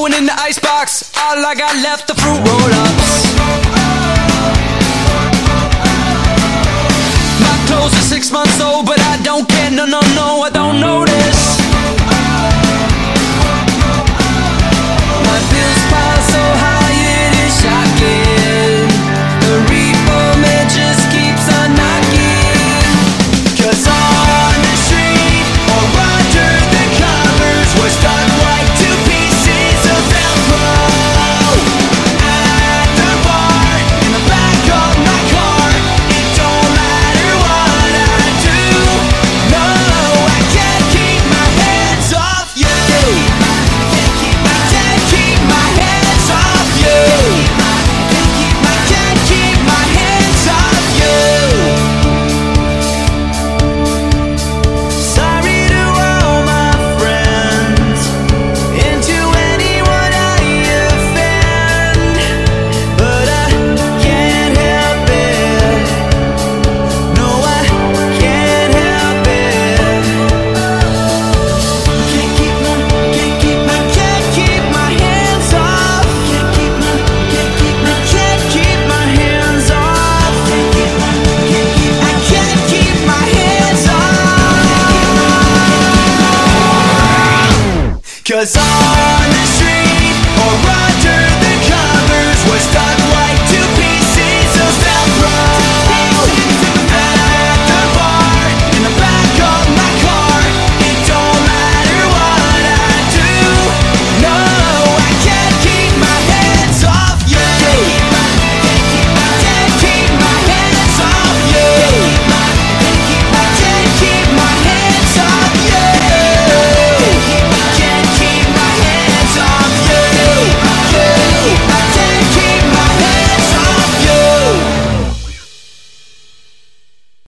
going in the icebox. All I got left the fruit roll ups. My clothes are six months old, but I don't care. No, no, no, I don't notice. Cause I